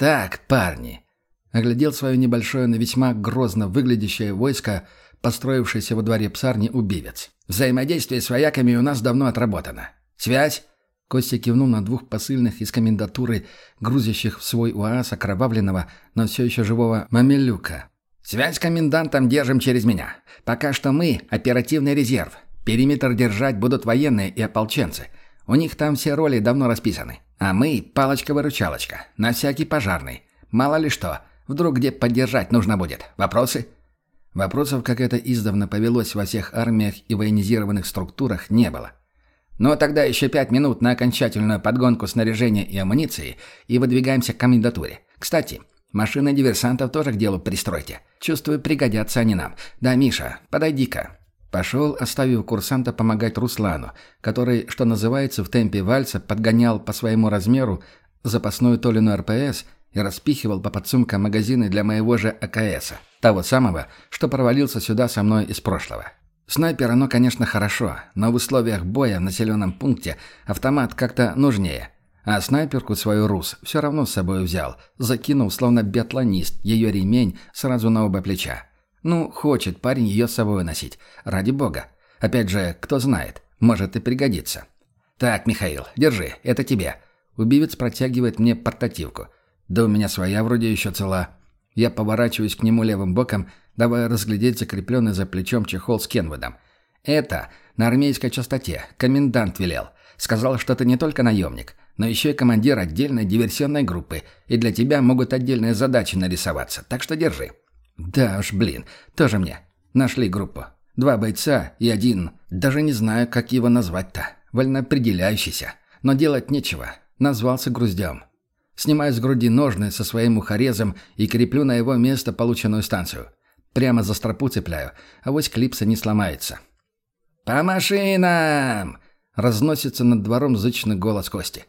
«Так, парни!» Оглядел свое небольшое, но весьма грозно выглядящее войско, построившееся во дворе псарни убивец. «Взаимодействие с вояками у нас давно отработано. Связь?» Костя кивнул на двух посыльных из комендатуры, грузящих в свой УАЗ окровавленного, но все еще живого мамелюка. «Связь с комендантом держим через меня. Пока что мы – оперативный резерв. Периметр держать будут военные и ополченцы. У них там все роли давно расписаны. А мы – палочка-выручалочка, на всякий пожарный. Мало ли что, вдруг где поддержать нужно будет. Вопросы?» Вопросов, как это издавна повелось во всех армиях и военизированных структурах, не было. Но тогда еще пять минут на окончательную подгонку снаряжения и амуниции и выдвигаемся к комендатуре. Кстати, машины диверсантов тоже к делу пристройте. Чувствую, пригодятся они нам. Да, Миша, подойди-ка». Пошел, оставив курсанта помогать Руслану, который, что называется, в темпе вальса подгонял по своему размеру запасную Толину РПС и распихивал по подсумкам магазины для моего же АКСа, того самого, что провалился сюда со мной из прошлого. Снайпер, оно, конечно, хорошо, но в условиях боя в населенном пункте автомат как-то нужнее. А снайперку свою РУС все равно с собой взял, закинул, словно биатлонист, ее ремень сразу на оба плеча. Ну, хочет парень ее с собой носить. Ради бога. Опять же, кто знает, может и пригодится. «Так, Михаил, держи, это тебе». Убивец протягивает мне портативку. Да у меня своя вроде еще цела. Я поворачиваюсь к нему левым боком давая разглядеть закрепленный за плечом чехол с Кенвудом. «Это на армейской частоте. Комендант велел. Сказал, что ты не только наемник, но еще и командир отдельной диверсионной группы, и для тебя могут отдельные задачи нарисоваться, так что держи». «Да уж, блин, тоже мне. Нашли группу. Два бойца и один, даже не знаю, как его назвать-то, вольноопределяющийся. Но делать нечего. Назвался груздем. Снимаю с груди ножны со своим ухорезом и креплю на его место полученную станцию. Прямо за стропу цепляю, а вось клипса не сломается. «По машинам!» — разносится над двором зычный голос Кости.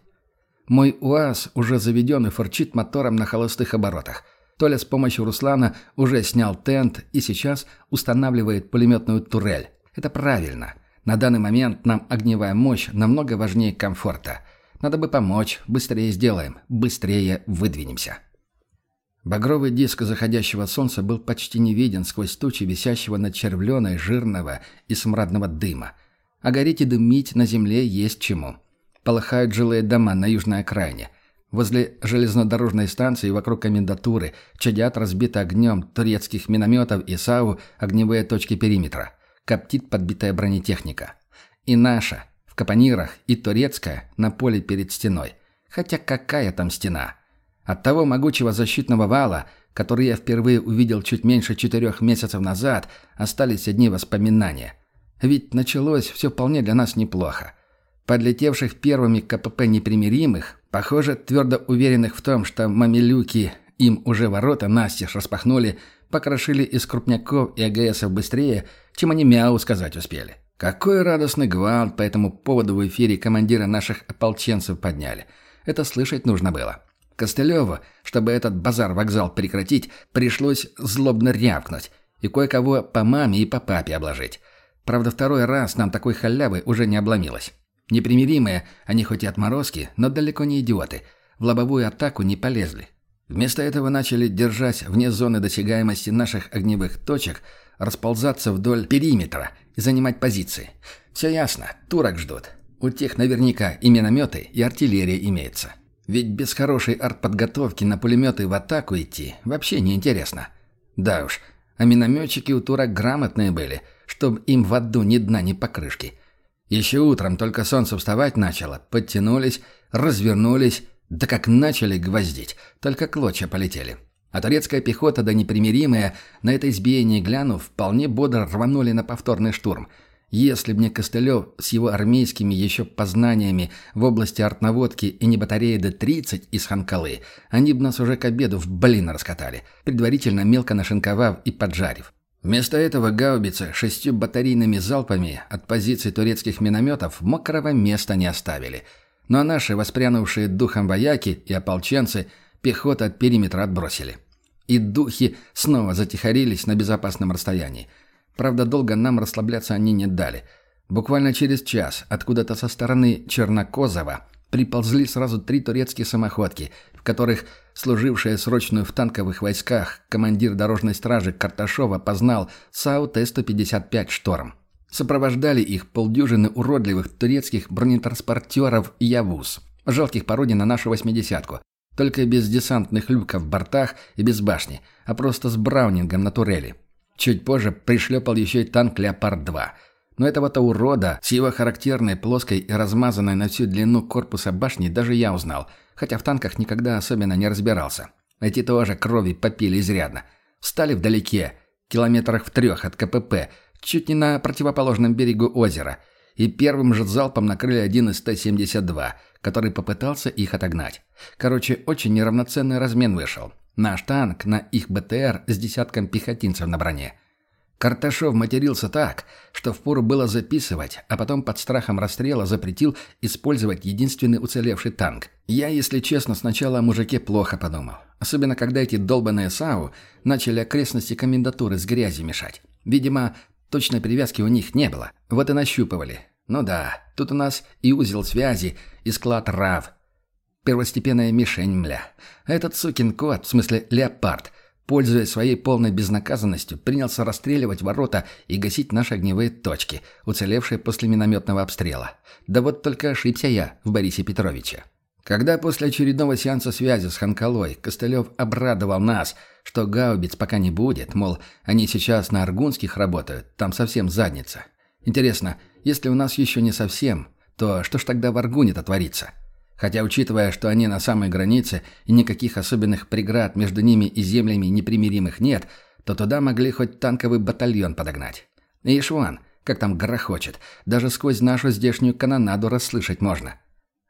Мой УАЗ уже заведен и форчит мотором на холостых оборотах. Толя с помощью Руслана уже снял тент и сейчас устанавливает пулеметную турель. Это правильно. На данный момент нам огневая мощь намного важнее комфорта. Надо бы помочь, быстрее сделаем, быстрее выдвинемся. Багровый диск заходящего солнца был почти не виден сквозь тучи, висящего над червленой, жирного и смрадного дыма. А гореть и дымить на земле есть чему. Полыхают жилые дома на южной окраине. Возле железнодорожной станции вокруг комендатуры чадят разбиты огнем турецких минометов и САУ огневые точки периметра. Коптит подбитая бронетехника. И наша, в капонирах, и турецкая, на поле перед стеной. Хотя какая там стена? От того могучего защитного вала, который я впервые увидел чуть меньше четырех месяцев назад, остались одни воспоминания. Ведь началось все вполне для нас неплохо. Подлетевших первыми КПП непримиримых, похоже, твердо уверенных в том, что мамилюки им уже ворота настежь распахнули, покрошили из крупняков и АГСов быстрее, чем они мяу сказать успели. Какой радостный гвалт по этому поводу в эфире командира наших ополченцев подняли. Это слышать нужно было. Костылеву, чтобы этот базар-вокзал прекратить, пришлось злобно рявкнуть и кое-кого по маме и по папе обложить. Правда, второй раз нам такой халявы уже не обломилось. Непримиримые, они хоть и отморозки, но далеко не идиоты. В лобовую атаку не полезли. Вместо этого начали держать вне зоны досягаемости наших огневых точек, расползаться вдоль периметра и занимать позиции. Все ясно, турок ждут. У тех наверняка и минометы, и артиллерия имеется. Ведь без хорошей артподготовки на пулеметы в атаку идти вообще неинтересно. Да уж, а минометчики у турок грамотные были, чтобы им в аду ни дна, ни покрышки. Еще утром только солнце вставать начало, подтянулись, развернулись, да как начали гвоздить, только клочья полетели. А турецкая пехота, да непримиримая, на это избиение глянув, вполне бодро рванули на повторный штурм – если б не Костылев с его армейскими еще познаниями в области артнаводки и не батарея Д-30 из Ханкалы, они бы нас уже к обеду в блин раскатали, предварительно мелко нашинковав и поджарив. Вместо этого гаубицы шестью батарейными залпами от позиций турецких минометов мокрого места не оставили. Ну а наши, воспрянувшие духом вояки и ополченцы, пехота от периметра отбросили. И духи снова затихарились на безопасном расстоянии – Правда, долго нам расслабляться они не дали. Буквально через час откуда-то со стороны Чернокозова приползли сразу три турецкие самоходки, в которых служившая срочную в танковых войсках командир дорожной стражи Карташова познал САУ Т-155 «Шторм». Сопровождали их полдюжины уродливых турецких бронетранспортеров «Явуз», жалких пародий на нашу «восьмидесятку», только без десантных люков в бортах и без башни, а просто с браунингом на турели. Чуть позже пришлепал еще и танк «Леопард-2», но этого-то урода с его характерной плоской и размазанной на всю длину корпуса башни даже я узнал, хотя в танках никогда особенно не разбирался. Эти тоже крови попили изрядно. Встали вдалеке, километрах в трех от КПП, чуть не на противоположном берегу озера, и первым же залпом накрыли один из Т-72, который попытался их отогнать. Короче, очень неравноценный размен вышел. Наш танк на их БТР с десятком пехотинцев на броне. Карташов матерился так, что впору было записывать, а потом под страхом расстрела запретил использовать единственный уцелевший танк. Я, если честно, сначала о мужике плохо подумал. Особенно, когда эти долбанные САУ начали окрестности комендатуры с грязью мешать. Видимо, точной привязки у них не было. Вот и нащупывали. Ну да, тут у нас и узел связи, и склад РАВ. Первостепенная мишень, мля. Этот сукин кот, в смысле леопард – пользуясь своей полной безнаказанностью, принялся расстреливать ворота и гасить наши огневые точки, уцелевшие после минометного обстрела. Да вот только ошибся я в Борисе Петровиче. Когда после очередного сеанса связи с Ханкалой Костылев обрадовал нас, что гаубиц пока не будет, мол, они сейчас на Аргунских работают, там совсем задница. Интересно, если у нас еще не совсем, то что ж тогда в Аргуне-то творится? Хотя, учитывая, что они на самой границе и никаких особенных преград между ними и землями непримиримых нет, то туда могли хоть танковый батальон подогнать. И Ишван, как там грохочет, даже сквозь нашу здешнюю канонаду расслышать можно.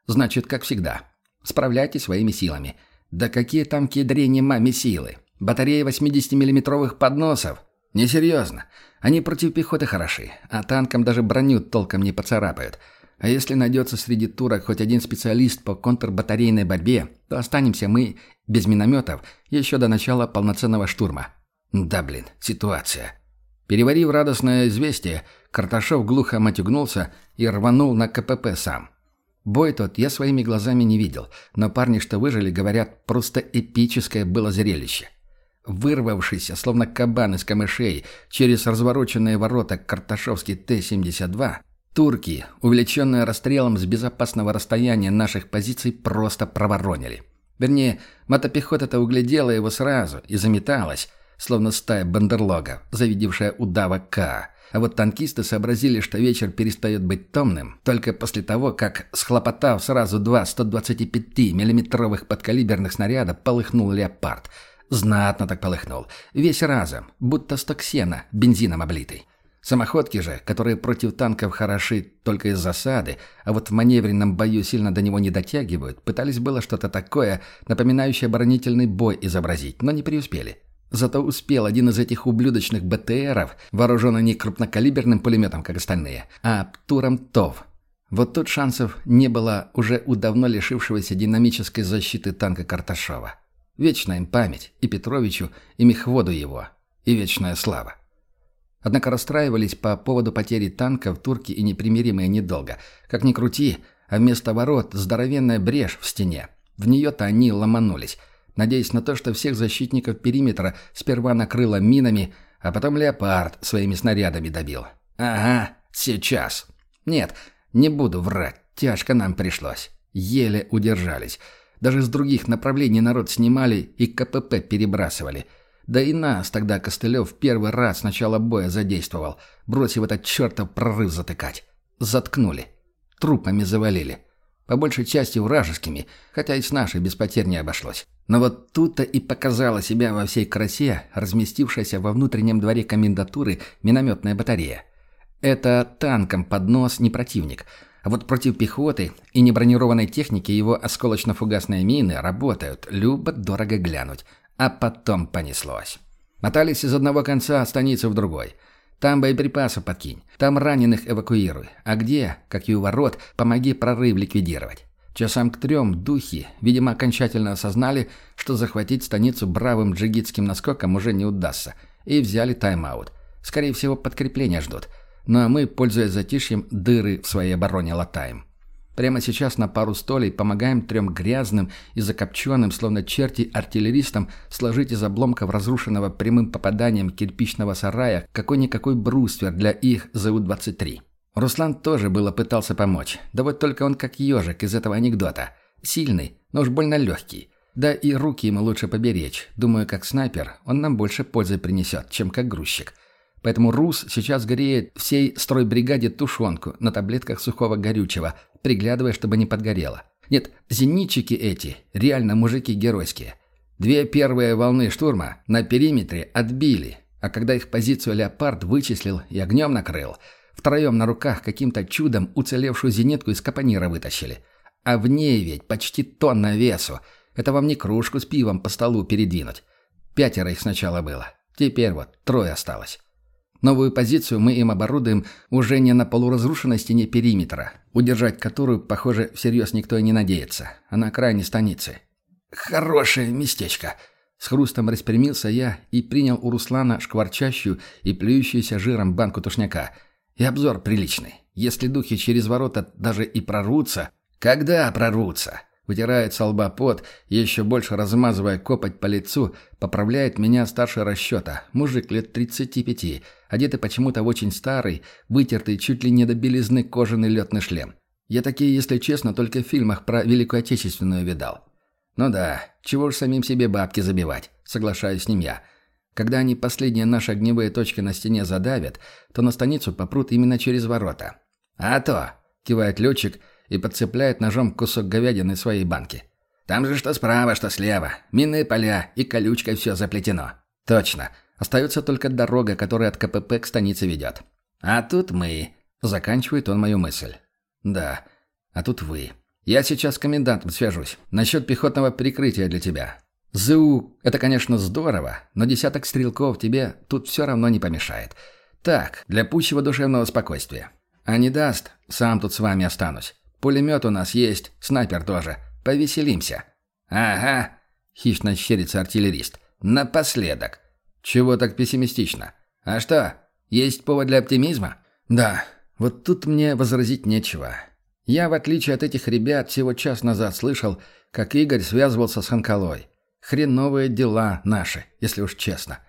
Значит, как всегда, справляйтесь своими силами. Да какие там кедрени маме силы? Батареи 80-миллиметровых подносов? Несерьезно. Они против пехоты хороши, а танкам даже броню толком не поцарапают – а если найдется среди турок хоть один специалист по контрбатарейной борьбе, то останемся мы без минометов еще до начала полноценного штурма. Да, блин, ситуация. Переварив радостное известие, Карташов глухо матюгнулся и рванул на КПП сам. Бой тот я своими глазами не видел, но парни, что выжили, говорят, просто эпическое было зрелище. Вырвавшийся, словно кабан из камышей, через развороченные ворота Карташовский Т-72, Турки, увлеченные расстрелом с безопасного расстояния наших позиций, просто проворонили. Вернее, мотопехота-то углядела его сразу и заметалась, словно стая бандерлогов, завидевшая удава К. А вот танкисты сообразили, что вечер перестает быть томным, только после того, как, схлопотав сразу два 125 миллиметровых подкалиберных снаряда, полыхнул «Леопард». Знатно так полыхнул. Весь разом, будто сток сена, бензином облитый. Самоходки же, которые против танков хороши только из засады, а вот в маневренном бою сильно до него не дотягивают, пытались было что-то такое, напоминающее оборонительный бой изобразить, но не преуспели. Зато успел один из этих ублюдочных БТРов, вооруженный не крупнокалиберным пулеметом, как остальные, а Птуром ТОВ. Вот тут шансов не было уже у давно лишившегося динамической защиты танка Карташова. Вечная им память и Петровичу, и мехводу его, и вечная слава. Однако расстраивались по поводу потери танков турки и непримиримые недолго. Как ни крути, а вместо ворот здоровенная брешь в стене. В нее-то они ломанулись, надеясь на то, что всех защитников периметра сперва накрыло минами, а потом «Леопард» своими снарядами добил. «Ага, сейчас». «Нет, не буду врать, тяжко нам пришлось. Еле удержались. Даже с других направлений народ снимали и КПП перебрасывали». Да и нас тогда Костылев первый раз с начала боя задействовал, бросив этот чертов прорыв затыкать. Заткнули. Трупами завалили. По большей части вражескими, хотя и с нашей без потерь не обошлось. Но вот тут-то и показала себя во всей красе разместившаяся во внутреннем дворе комендатуры минометная батарея. Это танком под нос не противник, а вот против пехоты и небронированной техники его осколочно-фугасные мины работают, любо-дорого глянуть – а потом понеслось. Мотались из одного конца станицы в другой. Там боеприпасы подкинь, там раненых эвакуируй. А где, как и у ворот, помоги прорыв ликвидировать. Часам к трем духи, видимо, окончательно осознали, что захватить станицу бравым джигитским наскоком уже не удастся, и взяли тайм-аут. Скорее всего, подкрепления ждут. Ну а мы, пользуясь затишьем, дыры в своей обороне латаем. Прямо сейчас на пару столей помогаем трем грязным и закопченным, словно черти, артиллеристам сложить из обломков разрушенного прямым попаданием кирпичного сарая какой-никакой бруствер для их ЗУ-23. Руслан тоже было пытался помочь, да вот только он как ежик из этого анекдота. Сильный, но уж больно легкий. Да и руки ему лучше поберечь. Думаю, как снайпер он нам больше пользы принесет, чем как грузчик. Поэтому Рус сейчас греет всей стройбригаде тушенку на таблетках сухого горючего, приглядывая, чтобы не подгорело. Нет, зенитчики эти, реально мужики геройские. Две первые волны штурма на периметре отбили, а когда их позицию «Леопард» вычислил и огнем накрыл, втроем на руках каким-то чудом уцелевшую зенитку из капонира вытащили. А в ней ведь почти тонна весу. Это вам не кружку с пивом по столу передвинуть. Пятеро их сначала было. Теперь вот трое осталось. Новую позицию мы им оборудуем уже не на полуразрушенной стене периметра, удержать которую, похоже, всерьез никто и не надеется, а на окраине станицы. «Хорошее местечко!» С хрустом распрямился я и принял у Руслана шкварчащую и плюющуюся жиром банку тушняка. И обзор приличный. Если духи через ворота даже и прорвутся... Когда прорвутся? Вытирает со лба пот, еще больше размазывая копоть по лицу, поправляет меня старше расчета, мужик лет 35, одетый почему-то в очень старый, вытертый чуть ли не до белизны кожаный летный шлем. Я такие, если честно, только в фильмах про Великую Отечественную видал. Ну да, чего ж самим себе бабки забивать, соглашаюсь с ним я. Когда они последние наши огневые точки на стене задавят, то на станицу попрут именно через ворота. «А то!» — кивает летчик — и подцепляет ножом кусок говядины своей банки. «Там же что справа, что слева. Минные поля, и колючкой все заплетено». «Точно. Остается только дорога, которая от КПП к станице ведет». «А тут мы...» — заканчивает он мою мысль. «Да. А тут вы. Я сейчас с комендантом свяжусь. Насчет пехотного прикрытия для тебя. ЗУ — это, конечно, здорово, но десяток стрелков тебе тут все равно не помешает. Так, для пущего душевного спокойствия. А не даст, сам тут с вами останусь. Пулемет у нас есть, снайпер тоже. Повеселимся». «Ага», — хищно щерится артиллерист. «Напоследок». «Чего так пессимистично? А что, есть повод для оптимизма?» «Да, вот тут мне возразить нечего. Я, в отличие от этих ребят, всего час назад слышал, как Игорь связывался с Ханкалой. Хреновые дела наши, если уж честно.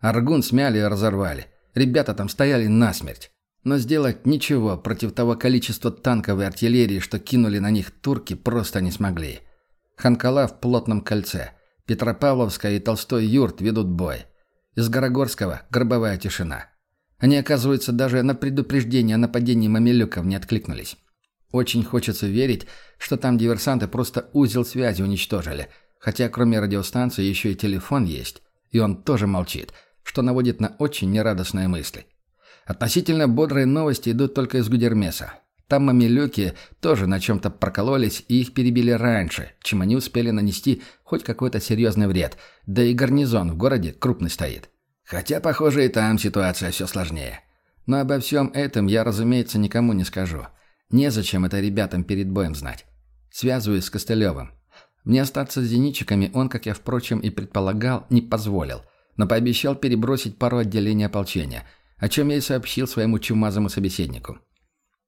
Аргун смяли и разорвали. Ребята там стояли насмерть. Но сделать ничего против того количества танков и артиллерии, что кинули на них турки, просто не смогли. Ханкала в плотном кольце. Петропавловская и Толстой юрт ведут бой. Из Горогорского – гробовая тишина. Они, оказывается, даже на предупреждение о нападении мамилюков не откликнулись. Очень хочется верить, что там диверсанты просто узел связи уничтожили, хотя кроме радиостанции еще и телефон есть, и он тоже молчит, что наводит на очень нерадостные мысли. Относительно бодрые новости идут только из Гудермеса. Там мамилюки тоже на чем-то прокололись и их перебили раньше, чем они успели нанести хоть какой-то серьезный вред, да и гарнизон в городе крупный стоит. Хотя, похоже, и там ситуация все сложнее. Но обо всем этом я, разумеется, никому не скажу. Незачем это ребятам перед боем знать. Связываюсь с Костылевым. Мне остаться с зенитчиками он, как я, впрочем, и предполагал, не позволил, но пообещал перебросить пару отделений ополчения – о чем я и сообщил своему чумазому собеседнику.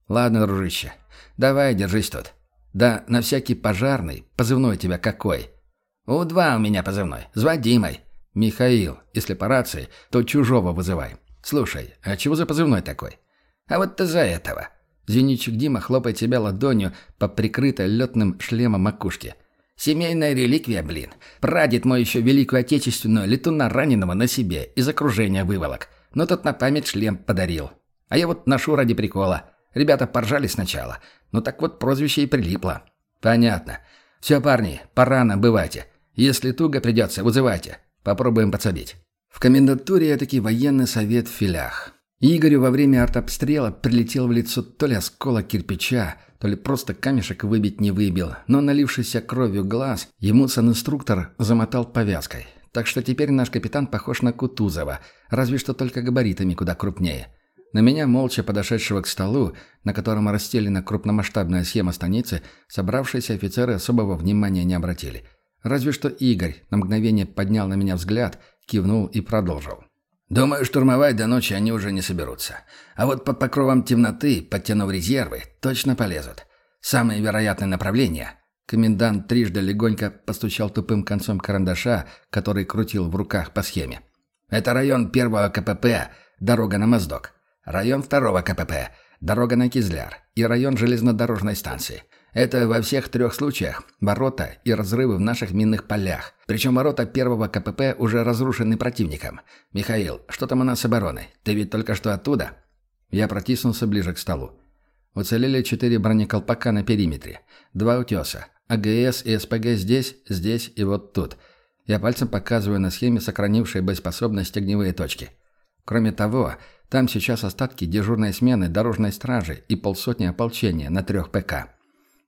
«Ладно, дружище, давай, держись тут. Да на всякий пожарный, позывной у тебя какой?» «У-2 у меня позывной, звать Димой». «Михаил, если по рации, то чужого вызывай. Слушай, а чего за позывной такой?» «А вот ты за этого». Зенитчик Дима хлопает себя ладонью по прикрытой летным шлемом макушке. «Семейная реликвия, блин. Прадед мой еще Великую Отечественную летуна раненого на себе из окружения выволок но тот на память шлем подарил. А я вот ношу ради прикола. Ребята поржали сначала, но так вот прозвище и прилипло. Понятно. Все, парни, пора нам, бывайте. Если туго придется, вызывайте. Попробуем подсадить. В комендатуре таки военный совет в филях. Игорю во время артобстрела прилетел в лицо то ли осколок кирпича, то ли просто камешек выбить не выбил, но налившийся кровью глаз ему санинструктор замотал повязкой. Так что теперь наш капитан похож на Кутузова, разве что только габаритами куда крупнее. На меня, молча подошедшего к столу, на котором расстелена крупномасштабная схема станицы, собравшиеся офицеры особого внимания не обратили. Разве что Игорь на мгновение поднял на меня взгляд, кивнул и продолжил. «Думаю, штурмовать до ночи они уже не соберутся. А вот под покровом темноты, подтянув резервы, точно полезут. Самое вероятное направление Комендант трижды легонько постучал тупым концом карандаша, который крутил в руках по схеме. «Это район первого КПП, дорога на Моздок. Район второго КПП, дорога на Кизляр. И район железнодорожной станции. Это во всех трех случаях ворота и разрывы в наших минных полях. Причем ворота первого КПП уже разрушены противником. Михаил, что там у нас с обороной? Ты ведь только что оттуда?» Я протиснулся ближе к столу. Уцелели четыре бронеколпака на периметре. Два утеса. АГС и СПГ здесь, здесь и вот тут. Я пальцем показываю на схеме сохранившие боеспособность огневые точки. Кроме того, там сейчас остатки дежурной смены дорожной стражи и полсотни ополчения на трех ПК.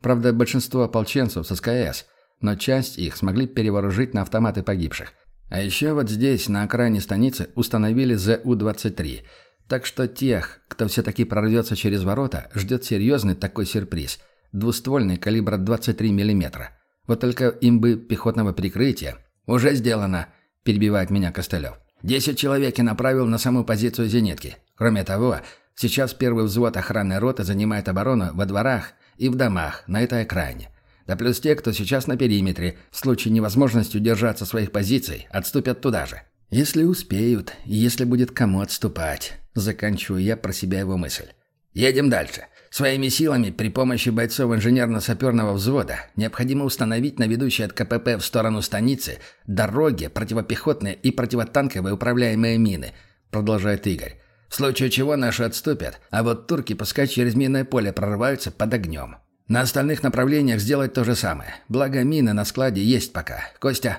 Правда, большинство ополченцев с СКС, но часть их смогли перевооружить на автоматы погибших. А еще вот здесь, на окраине станицы, установили ЗУ-23. Так что тех, кто все-таки прорвется через ворота, ждет серьезный такой сюрприз – двуствольный калибра 23 мм. Вот только им бы пехотного прикрытия. «Уже сделано», – перебивает меня Костылев. «Десять человек я направил на саму позицию зенитки. Кроме того, сейчас первый взвод охранной роты занимает оборону во дворах и в домах на этой окраине. Да плюс те, кто сейчас на периметре, в случае невозможности удержаться своих позиций, отступят туда же. Если успеют, и если будет кому отступать. Заканчиваю я про себя его мысль. Едем дальше. Своими силами при помощи бойцов инженерно-саперного взвода необходимо установить на ведущей от КПП в сторону станицы дороги, противопехотные и противотанковые управляемые мины, продолжает Игорь. В случае чего наши отступят, а вот турки пускай через минное поле прорываются под огнем. На остальных направлениях сделать то же самое. Благо мины на складе есть пока. Костя?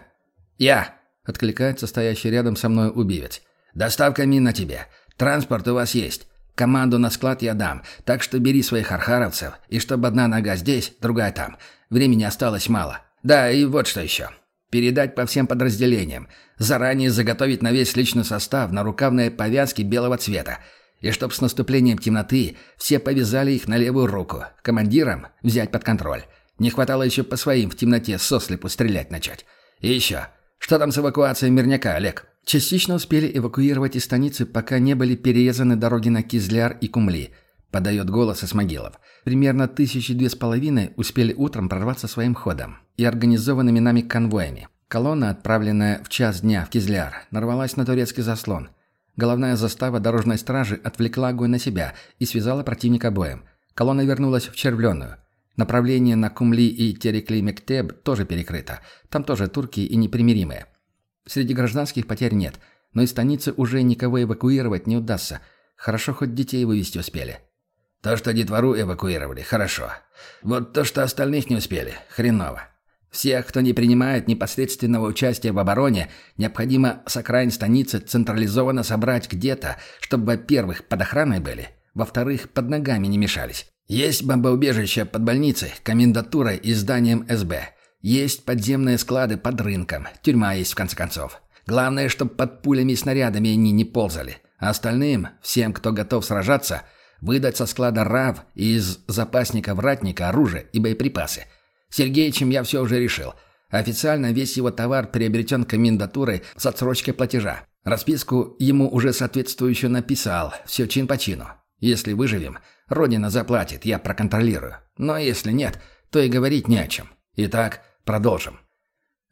Я! Откликается стоящий рядом со мной убивец. Доставка мин на тебе. Транспорт у вас есть. Команду на склад я дам, так что бери своих архаровцев, и чтобы одна нога здесь, другая там. Времени осталось мало. Да, и вот что еще. Передать по всем подразделениям. Заранее заготовить на весь личный состав на рукавные повязки белого цвета. И чтоб с наступлением темноты все повязали их на левую руку. Командирам взять под контроль. Не хватало еще по своим в темноте сослепу стрелять начать. И еще. Что там с эвакуацией мирняка, Олег? Частично успели эвакуировать из станицы, пока не были перерезаны дороги на Кизляр и Кумли, подает голос Исмагилов. Примерно тысячи две с половиной успели утром прорваться своим ходом и организованными нами конвоями. Колонна, отправленная в час дня в Кизляр, нарвалась на турецкий заслон. Головная застава дорожной стражи отвлекла огонь на себя и связала противника боем. Колонна вернулась в Червленную. Направление на Кумли и Терекли-Мектеб тоже перекрыто. Там тоже турки и непримиримые. Среди гражданских потерь нет, но из станицы уже никого эвакуировать не удастся. Хорошо, хоть детей вывести успели. То, что детвору эвакуировали, хорошо. Вот то, что остальных не успели, хреново. Всех, кто не принимает непосредственного участия в обороне, необходимо с окраин станицы централизованно собрать где-то, чтобы, во-первых, под охраной были, во-вторых, под ногами не мешались. Есть бомбоубежище под больницей, комендатурой и зданием СБ. Есть подземные склады под рынком, тюрьма есть в конце концов. Главное, чтобы под пулями и снарядами они не ползали. А остальным, всем, кто готов сражаться, выдать со склада РАВ и из запасника вратника оружие и боеприпасы. Сергеичем я все уже решил. Официально весь его товар приобретен комендатурой с отсрочкой платежа. Расписку ему уже соответствующую написал, все чин по чину. Если выживем, Родина заплатит, я проконтролирую. Но если нет, то и говорить не о чем. Итак, Продолжим.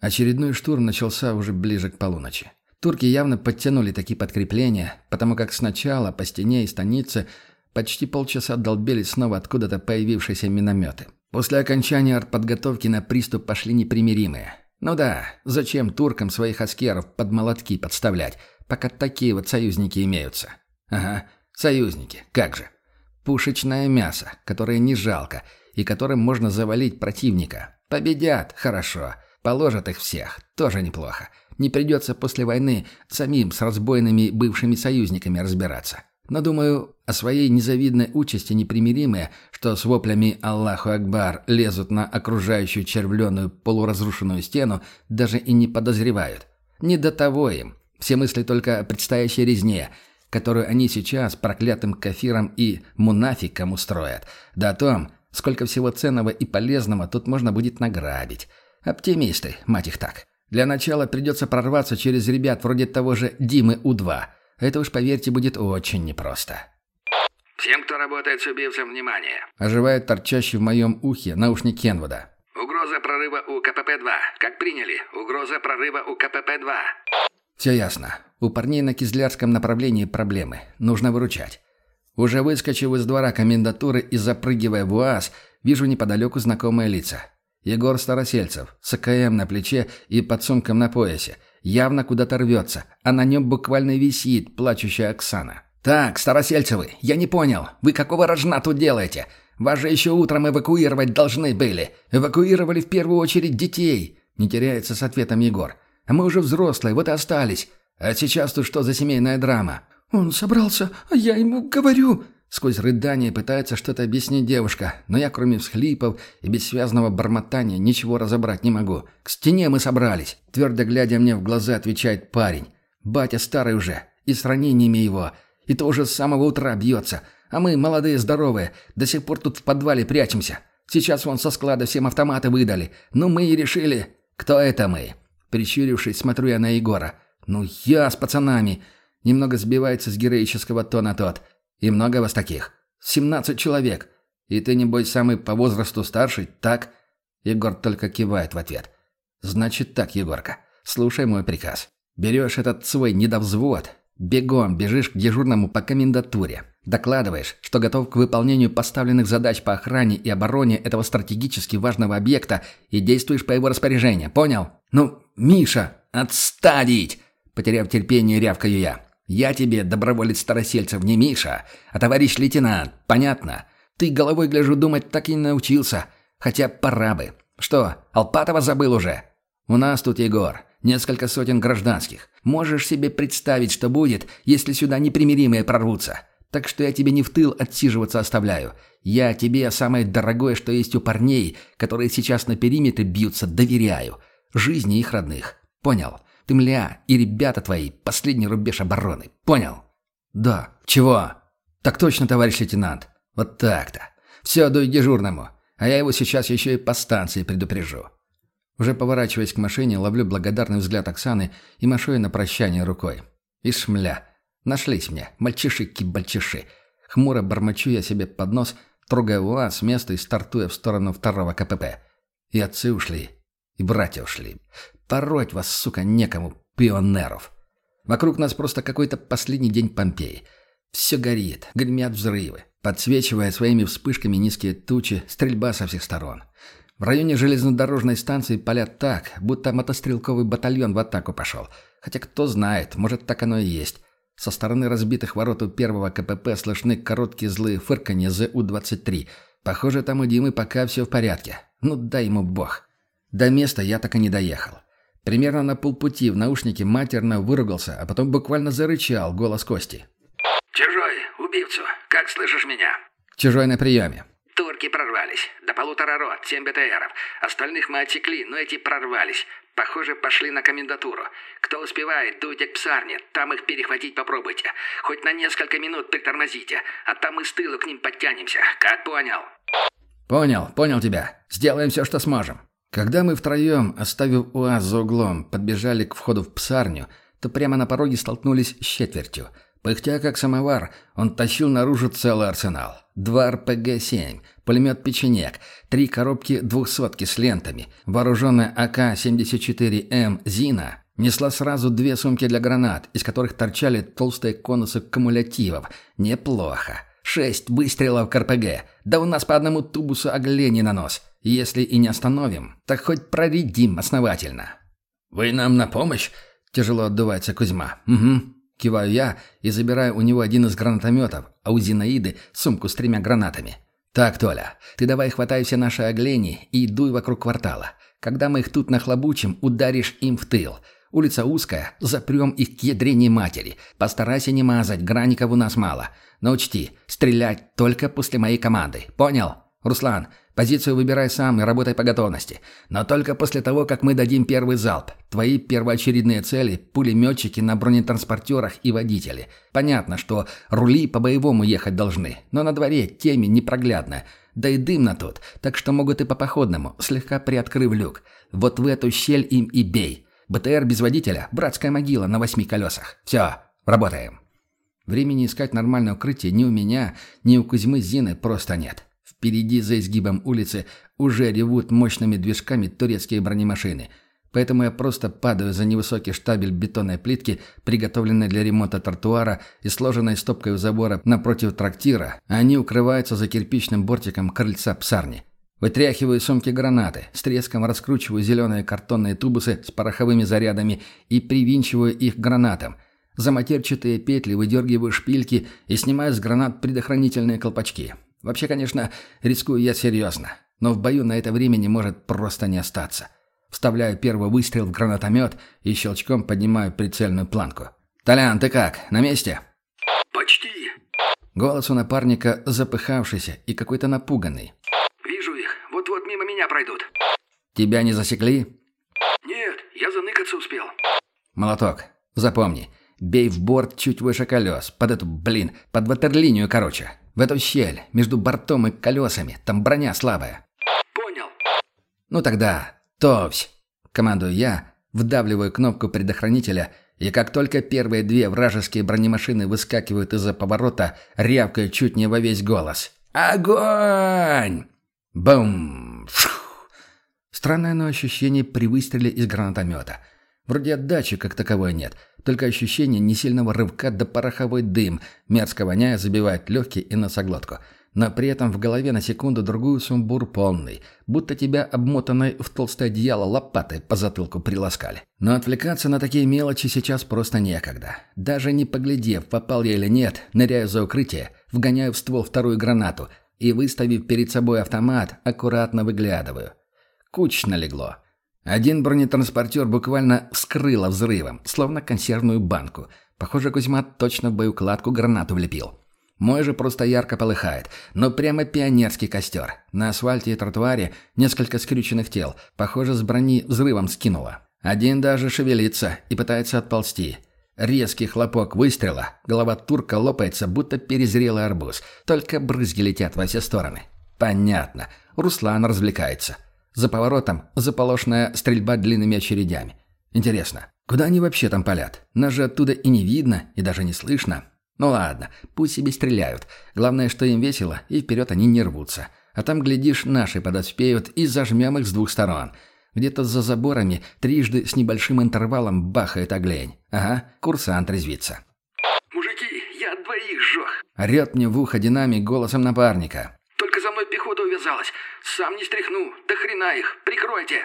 Очередной штурм начался уже ближе к полуночи. Турки явно подтянули такие подкрепления, потому как сначала по стене и станице почти полчаса долбили снова откуда-то появившиеся минометы. После окончания артподготовки на приступ пошли непримиримые. Ну да, зачем туркам своих аскеров под молотки подставлять, пока такие вот союзники имеются? Ага, союзники, как же. Пушечное мясо, которое не жалко, и которым можно завалить противника, Победят, хорошо. Положат их всех, тоже неплохо. Не придется после войны самим с разбойными бывшими союзниками разбираться. Но, думаю, о своей незавидной участи непримиримые, что с воплями «Аллаху Акбар» лезут на окружающую червленую полуразрушенную стену, даже и не подозревают. Не до того им. Все мысли только о предстоящей резне, которую они сейчас проклятым кафирам и мунафикам устроят, да о том, Сколько всего ценного и полезного тут можно будет награбить. Оптимисты, мать их так. Для начала придется прорваться через ребят вроде того же Димы У-2. Это уж, поверьте, будет очень непросто. Всем, кто работает с убивцем, внимание!» Оживает торчащий в моем ухе наушник Кенвуда. «Угроза прорыва у КПП-2. Как приняли? Угроза прорыва у КПП-2». Все ясно. У парней на Кизлярском направлении проблемы. Нужно выручать. Уже выскочив из двора комендатуры и запрыгивая в УАЗ, вижу неподалеку знакомые лица. Егор Старосельцев, с АКМ на плече и под сумком на поясе. Явно куда-то рвется, а на нем буквально висит плачущая Оксана. «Так, Старосельцевы, я не понял, вы какого рожна тут делаете? Вас же еще утром эвакуировать должны были. Эвакуировали в первую очередь детей!» Не теряется с ответом Егор. А мы уже взрослые, вот и остались. А сейчас тут что за семейная драма?» «Он собрался, а я ему говорю...» Сквозь рыдание пытается что-то объяснить девушка, но я, кроме всхлипов и бессвязного бормотания, ничего разобрать не могу. «К стене мы собрались», — твердо глядя мне в глаза, отвечает парень. «Батя старый уже, и с ранениями его, и тоже с самого утра бьется, а мы, молодые, здоровые, до сих пор тут в подвале прячемся. Сейчас вон со склада всем автоматы выдали, но мы и решили...» «Кто это мы?» Прищурившись, смотрю я на Егора. «Ну я с пацанами!» Немного сбивается с героического тона тот. «И много вас таких?» «Семнадцать человек. И ты, небось, самый по возрасту старший, так?» Егор только кивает в ответ. «Значит так, Егорка, слушай мой приказ. Берешь этот свой недовзвод, бегом бежишь к дежурному по комендатуре. Докладываешь, что готов к выполнению поставленных задач по охране и обороне этого стратегически важного объекта и действуешь по его распоряжению. Понял? Ну, Миша, отставить! Потеряв терпение, рявкаю я. Я тебе, доброволец Старосельцев, не Миша, а товарищ лейтенант. Понятно? Ты головой, гляжу, думать так и не научился. Хотя пора бы. Что, Алпатова забыл уже? У нас тут, Егор, несколько сотен гражданских. Можешь себе представить, что будет, если сюда непримиримые прорвутся. Так что я тебе не в тыл отсиживаться оставляю. Я тебе самое дорогое, что есть у парней, которые сейчас на периметре бьются, доверяю. Жизни их родных. Понял? Ты, мля, и ребята твои – последний рубеж обороны. Понял? Да. Чего? Так точно, товарищ лейтенант. Вот так-то. Все, дуй дежурному. А я его сейчас еще и по станции предупрежу. Уже поворачиваясь к машине, ловлю благодарный взгляд Оксаны и машу ей на прощание рукой. Ишь, мля. Нашлись мне, мальчишики-бальчиши. Хмуро бормочу я себе под нос, трогая УАЗ с места и стартуя в сторону второго КПП. И отцы ушли, и братья ушли. Пороть вас, сука, некому, пионеров. Вокруг нас просто какой-то последний день Помпеи. Все горит, гремят взрывы, подсвечивая своими вспышками низкие тучи, стрельба со всех сторон. В районе железнодорожной станции палят так, будто мотострелковый батальон в атаку пошел. Хотя кто знает, может так оно и есть. Со стороны разбитых ворот у первого КПП слышны короткие злые фырканья ЗУ-23. Похоже, там у Димы пока все в порядке. Ну дай ему бог. До места я так и не доехал. Примерно на полпути в наушнике матерно выругался, а потом буквально зарычал голос Кости. «Чужой, убивцу, как слышишь меня?» «Чужой на приеме». «Турки прорвались. До полутора рот, семь БТРов. Остальных мы отсекли, но эти прорвались. Похоже, пошли на комендатуру. Кто успевает, дуйте к псарне. Там их перехватить попробуйте. Хоть на несколько минут притормозите, а там мы с тылу к ним подтянемся. Как понял?» «Понял, понял тебя. Сделаем все, что сможем». Когда мы втроем, оставив УАЗ за углом, подбежали к входу в псарню, то прямо на пороге столкнулись с четвертью. Пыхтя как самовар, он тащил наружу целый арсенал. Два РПГ-7, пулемет «Печенек», три коробки двухсотки с лентами, вооруженная АК-74М «Зина» несла сразу две сумки для гранат, из которых торчали толстые конусы кумулятивов. Неплохо. Шесть выстрелов к РПГ. Да у нас по одному тубусу оглени на нос. Если и не остановим, так хоть проредим основательно. «Вы нам на помощь?» – тяжело отдувается Кузьма. «Угу». Киваю я и забираю у него один из гранатометов, а у Зинаиды – сумку с тремя гранатами. «Так, Толя, ты давай хватай все наши оглени и дуй вокруг квартала. Когда мы их тут нахлобучим, ударишь им в тыл. Улица узкая, запрем их к ядрене матери. Постарайся не мазать, граников у нас мало. Но учти, стрелять только после моей команды. Понял? Руслан, позицию выбирай сам и работай по готовности. Но только после того, как мы дадим первый залп. Твои первоочередные цели – пулеметчики на бронетранспортерах и водители. Понятно, что рули по-боевому ехать должны, но на дворе темень непроглядная. Да и дымно тут, так что могут и по походному, слегка приоткрыв люк. Вот в эту щель им и бей. БТР без водителя – братская могила на восьми колесах. Все, работаем. Времени искать нормальное укрытие ни у меня, ни у Кузьмы Зины просто нет. Впереди за изгибом улицы уже ревут мощными движками турецкие бронемашины. Поэтому я просто падаю за невысокий штабель бетонной плитки, приготовленной для ремонта тротуара и сложенной стопкой у забора напротив трактира, они укрываются за кирпичным бортиком крыльца псарни. Вытряхиваю сумки гранаты, с треском раскручиваю зеленые картонные тубусы с пороховыми зарядами и привинчиваю их гранатам. За матерчатые петли выдергиваю шпильки и снимаю с гранат предохранительные колпачки. Вообще, конечно, рискую я серьезно, но в бою на это времени может просто не остаться. Вставляю первый выстрел в гранатомет и щелчком поднимаю прицельную планку. «Толян, ты как? На месте?» «Почти». Голос у напарника запыхавшийся и какой-то напуганный. «Вижу их. Вот-вот мимо меня пройдут». «Тебя не засекли?» «Нет, я заныкаться успел». «Молоток, запомни, бей в борт чуть выше колес, под эту, блин, под ватерлинию, короче. В эту щель, между бортом и колесами, там броня слабая». «Понял». «Ну тогда, товсь!» — командую я, вдавливаю кнопку предохранителя, и как только первые две вражеские бронемашины выскакивают из-за поворота, рявкаю чуть не во весь голос. «Огонь!» Бум! Фух! Странное но ощущение при выстреле из гранатомета. Вроде отдачи как таковой нет, только ощущение несильного рывка да пороховой дым, мерзко воняя, забивает легкие и носоглотку. Но при этом в голове на секунду-другую сумбур полный, будто тебя обмотанной в толстое одеяло лопатой по затылку приласкали. Но отвлекаться на такие мелочи сейчас просто некогда. Даже не поглядев, попал я или нет, ныряю за укрытие, вгоняю в ствол вторую гранату и, выставив перед собой автомат, аккуратно выглядываю. Кучно легло. Один бронетранспортер буквально вскрыло взрывом, словно консервную банку. Похоже, Кузьма точно в боеукладку гранату влепил. Мой же просто ярко полыхает, но прямо пионерский костер. На асфальте и тротуаре несколько скрюченных тел, похоже, с брони взрывом скинуло. Один даже шевелится и пытается отползти. Резкий хлопок выстрела, голова турка лопается, будто перезрелый арбуз, только брызги летят во все стороны. Понятно, Руслан развлекается. За поворотом заполошная стрельба длинными очередями. Интересно, куда они вообще там палят? Нас же оттуда и не видно, и даже не слышно. Ну ладно, пусть себе стреляют. Главное, что им весело, и вперед они не рвутся. А там, глядишь, наши подоспеют и зажмем их с двух сторон. Где-то за заборами трижды с небольшим интервалом бахает оглень. Ага, курсант резвится. «Мужики, я двоих сжег. Орет мне в ухо динамик голосом напарника. Только за мной пехота увязалась. Сам не стряхну. Да хрена их. Прикройте».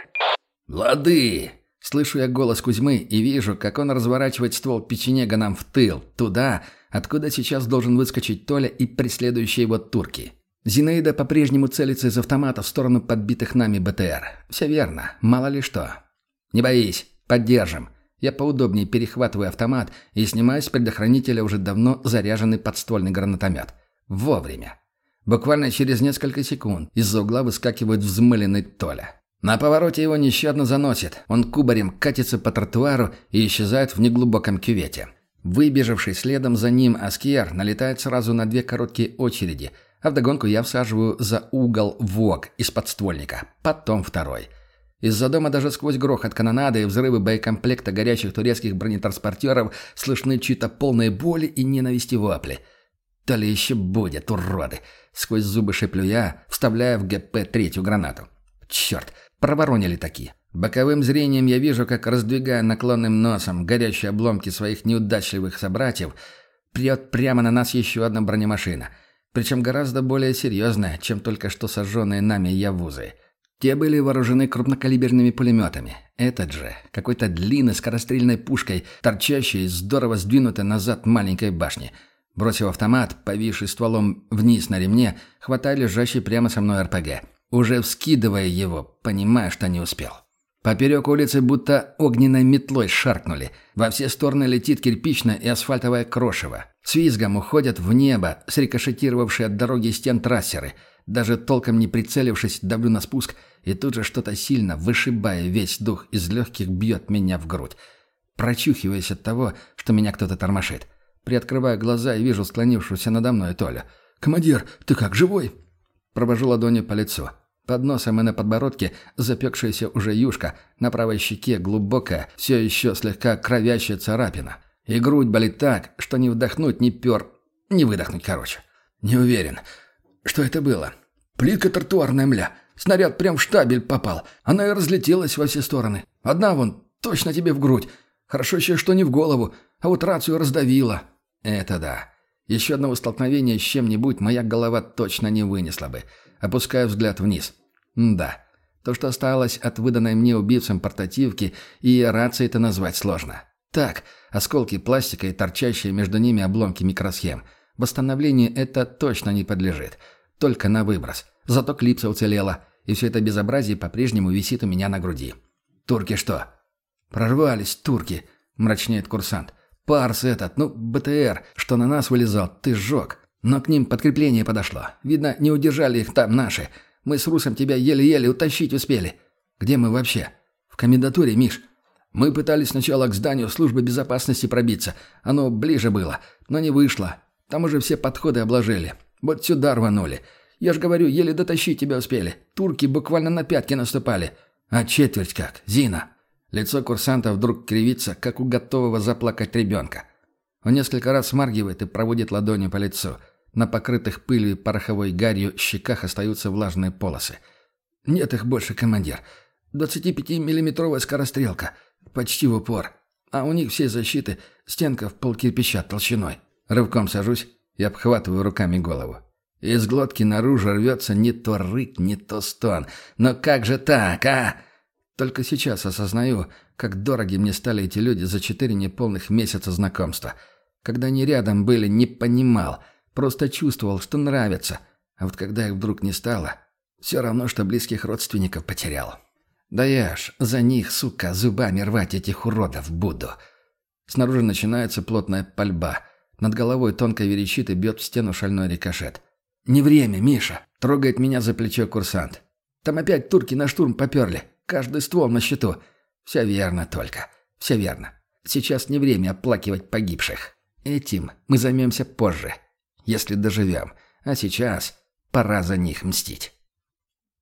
«Лады!» Слышу я голос Кузьмы и вижу, как он разворачивает ствол печенега нам в тыл, туда, откуда сейчас должен выскочить Толя и преследующие его турки. Зинаида по-прежнему целится из автомата в сторону подбитых нами БТР. Все верно, мало ли что. «Не боись, поддержим». Я поудобнее перехватываю автомат и снимаю с предохранителя уже давно заряженный подствольный гранатомет. Вовремя. Буквально через несколько секунд из-за угла выскакивает взмыленный Толя. На повороте его нещадно заносит. Он кубарем катится по тротуару и исчезает в неглубоком кювете. Выбежавший следом за ним Аскер налетает сразу на две короткие очереди, а вдогонку я всаживаю за угол ВОК из подствольника. Потом второй. Из-за дома даже сквозь грохот канонады и взрывы боекомплекта горящих турецких бронетранспортеров слышны чьи-то полные боли и ненависти вопли. То ли еще будет, уроды! Сквозь зубы шеплю я, вставляя в ГП третью гранату. Черт, проворонили такие. Боковым зрением я вижу, как, раздвигая наклонным носом горящие обломки своих неудачливых собратьев, прет прямо на нас еще одна бронемашина. Причем гораздо более серьезная, чем только что сожженные нами явузы. Те были вооружены крупнокалиберными пулеметами. Этот же, какой-то длинной скорострельной пушкой, торчащей здорово сдвинутой назад маленькой башни. Бросив автомат, повисший стволом вниз на ремне, хватая лежащий прямо со мной РПГ. Уже вскидывая его, понимая, что не успел. Поперек улицы будто огненной метлой шаркнули. Во все стороны летит кирпичное и асфальтовое крошево. С визгом уходят в небо срикошетировавшие от дороги стен трассеры. Даже толком не прицелившись, давлю на спуск, и тут же что-то сильно, вышибая весь дух из легких, бьет меня в грудь. Прочухиваясь от того, что меня кто-то тормошит. Приоткрываю глаза и вижу склонившуюся надо мной Толя. «Командир, ты как, живой?» Провожу ладонью по лицу. Под носом и на подбородке запекшаяся уже юшка, на правой щеке глубокая, все еще слегка кровящая царапина. И грудь болит так, что не вдохнуть, не пер... Не выдохнуть, короче. Не уверен. Что это было? Плитка тротуарная, мля. Снаряд прям в штабель попал. Она и разлетелась во все стороны. Одна вон, точно тебе в грудь. Хорошо еще, что не в голову, а вот рацию раздавила. Это да. Еще одного столкновения с чем-нибудь моя голова точно не вынесла бы. Опускаю взгляд вниз. М да. То, что осталось от выданной мне убийцам портативки, и рации это назвать сложно. Так, осколки пластика и торчащие между ними обломки микросхем. Восстановлению это точно не подлежит. Только на выброс. Зато клипса уцелела, и все это безобразие по-прежнему висит у меня на груди. «Турки что?» «Прорвались, турки», — мрачнеет курсант. «Парс этот, ну, БТР, что на нас вылезал, ты сжег. Но к ним подкрепление подошло. Видно, не удержали их там наши. Мы с Русом тебя еле-еле утащить успели. Где мы вообще? В комендатуре, Миш. Мы пытались сначала к зданию службы безопасности пробиться. Оно ближе было, но не вышло. Там уже все подходы обложили. Вот сюда рванули. Я ж говорю, еле дотащить тебя успели. Турки буквально на пятки наступали. А четверть как? Зина. Лицо курсанта вдруг кривится, как у готового заплакать ребенка. Он несколько раз смаргивает и проводит ладонью по лицу. На покрытых пылью и пороховой гарью щеках остаются влажные полосы. «Нет их больше, командир. 25-миллиметровая скорострелка. Почти в упор. А у них все защиты, стенка в полкирпича толщиной. Рывком сажусь и обхватываю руками голову. Из глотки наружу рвется не то рык, не то стон. Но как же так, а? Только сейчас осознаю, как дороги мне стали эти люди за четыре неполных месяца знакомства. Когда они рядом были, не понимал, просто чувствовал, что нравится. А вот когда их вдруг не стало, все равно, что близких родственников потерял. Да я ж за них, сука, зубами рвать этих уродов буду. Снаружи начинается плотная пальба. Над головой тонко верещит и бьет в стену шальной рикошет. «Не время, Миша!» — трогает меня за плечо курсант. «Там опять турки на штурм поперли. Каждый ствол на счету. Все верно только. Все верно. Сейчас не время оплакивать погибших. Этим мы займемся позже, если доживем. А сейчас пора за них мстить».